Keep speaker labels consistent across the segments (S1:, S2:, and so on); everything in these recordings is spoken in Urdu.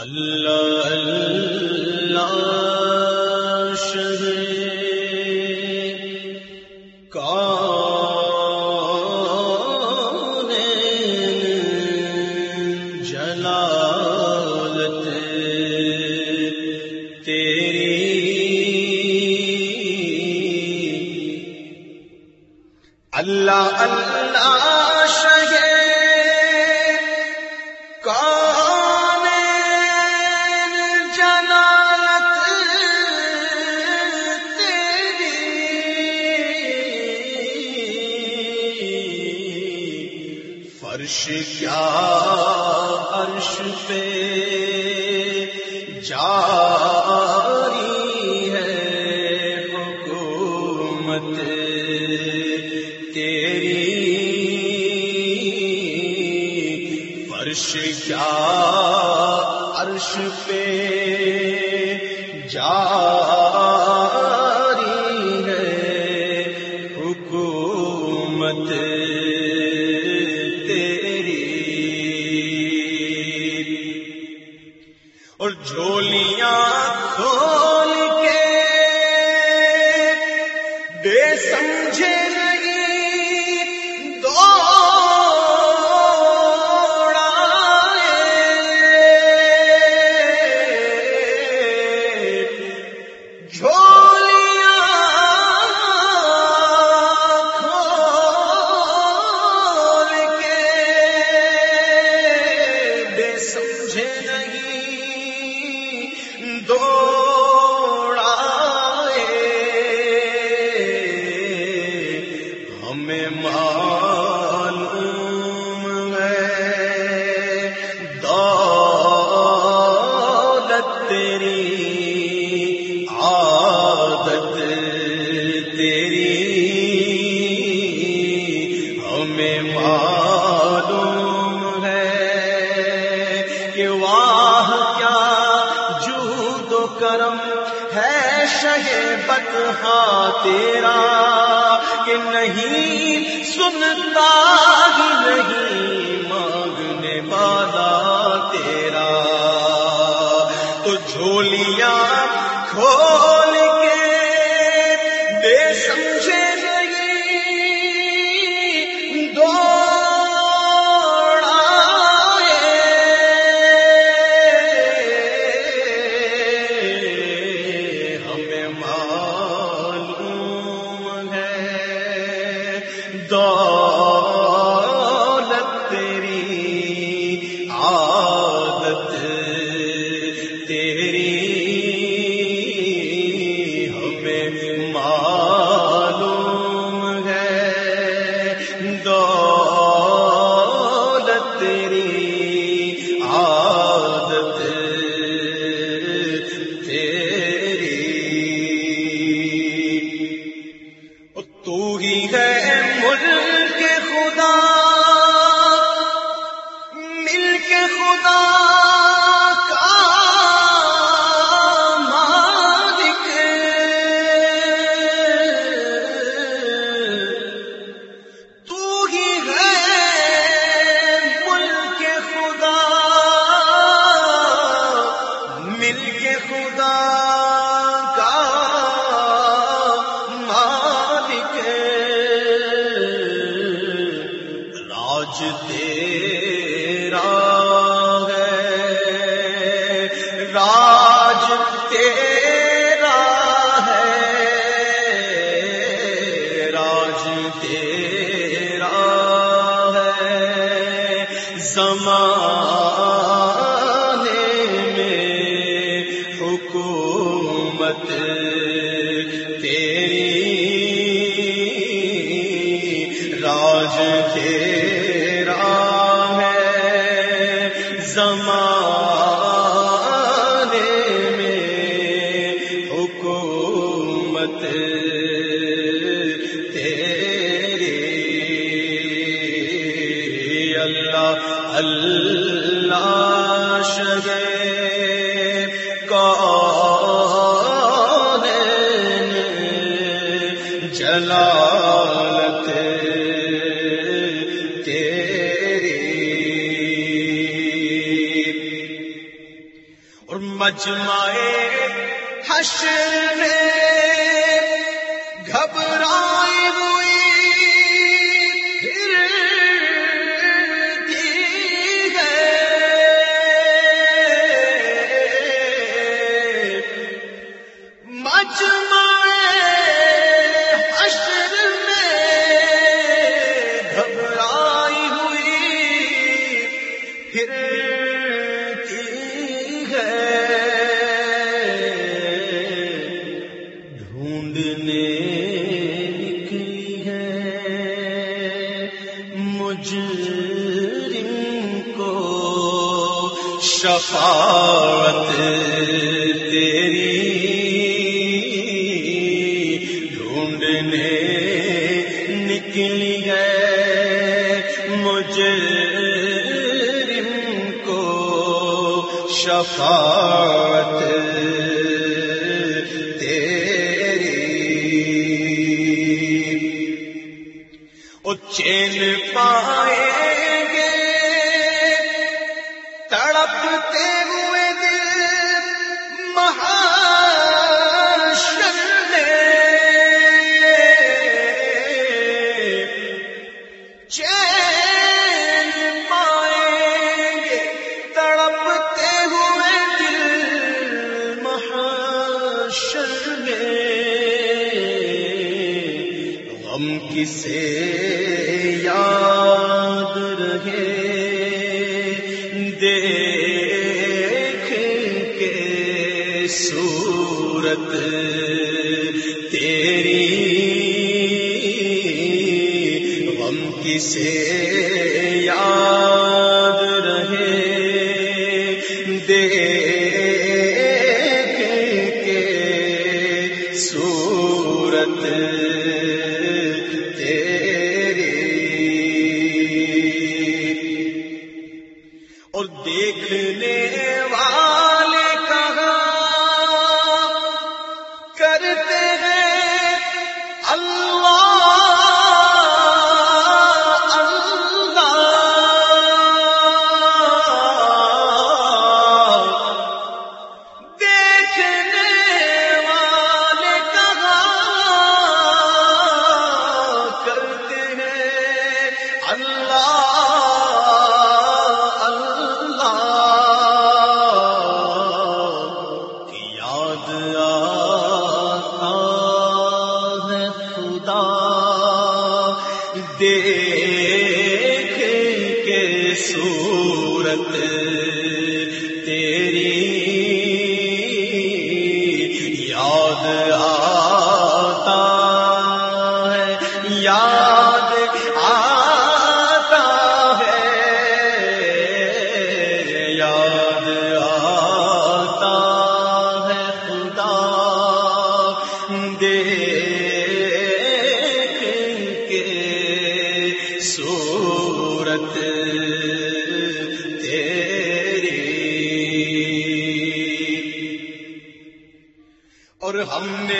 S1: اللہ اللہ شہ کون جلالت تیری اللہ اللہ تیری فرش کیا عرش پہ جاری ہے حکومت تیری فرش کیا عرش پہ جاری سمجھے تیری عادت، تیری ہمیں معلوم ہے کہ واہ کیا جود و کرم ہے شہ بتہا تیرا کہ نہیں سنتا ہی نہیں مانگنے والا۔ ہمیں معلوم ہے۔ دولت تیری عادت تیری۔ تو ہی ہے ملک راج تیرا ہے زمانے میں حکومت تیری۔ اللہ اللہ شہ کون اور حشر میں شفاعت تیری ڈھونڈنے نکلی ہے مجھے کو شفاعت تیری چین پائے دیکھ کے صورت تیری غم کسے یاد رہے؟ دیکھ کے صورت آتا ہے یاد آتا ہے۔ یاد آتا ہے خدا دے ہم نے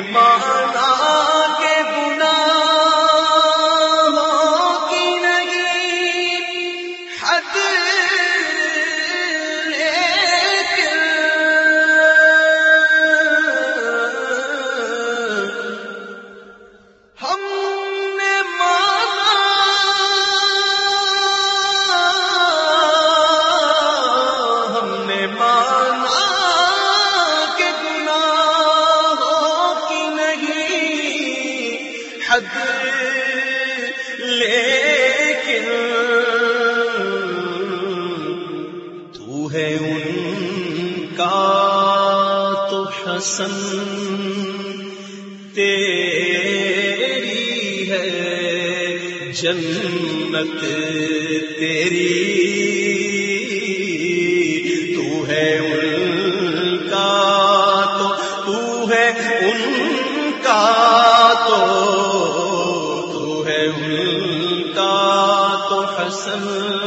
S1: مانا حسن تیری ہے، جنت تیری۔ تو ہے ان کا تو تو ہے ان کا تو، حسن۔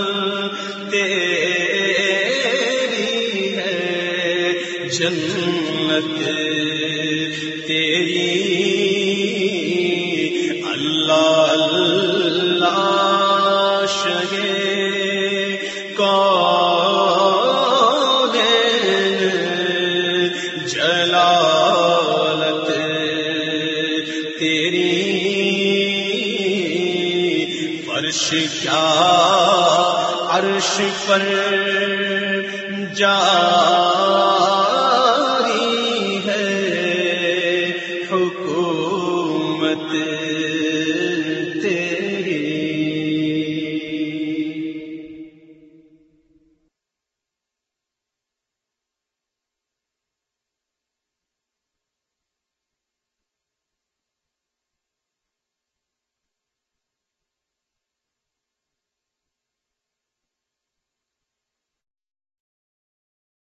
S1: جنت تیری۔ اللہ اللہ تیری۔ کیا؟ عرش پر جا۔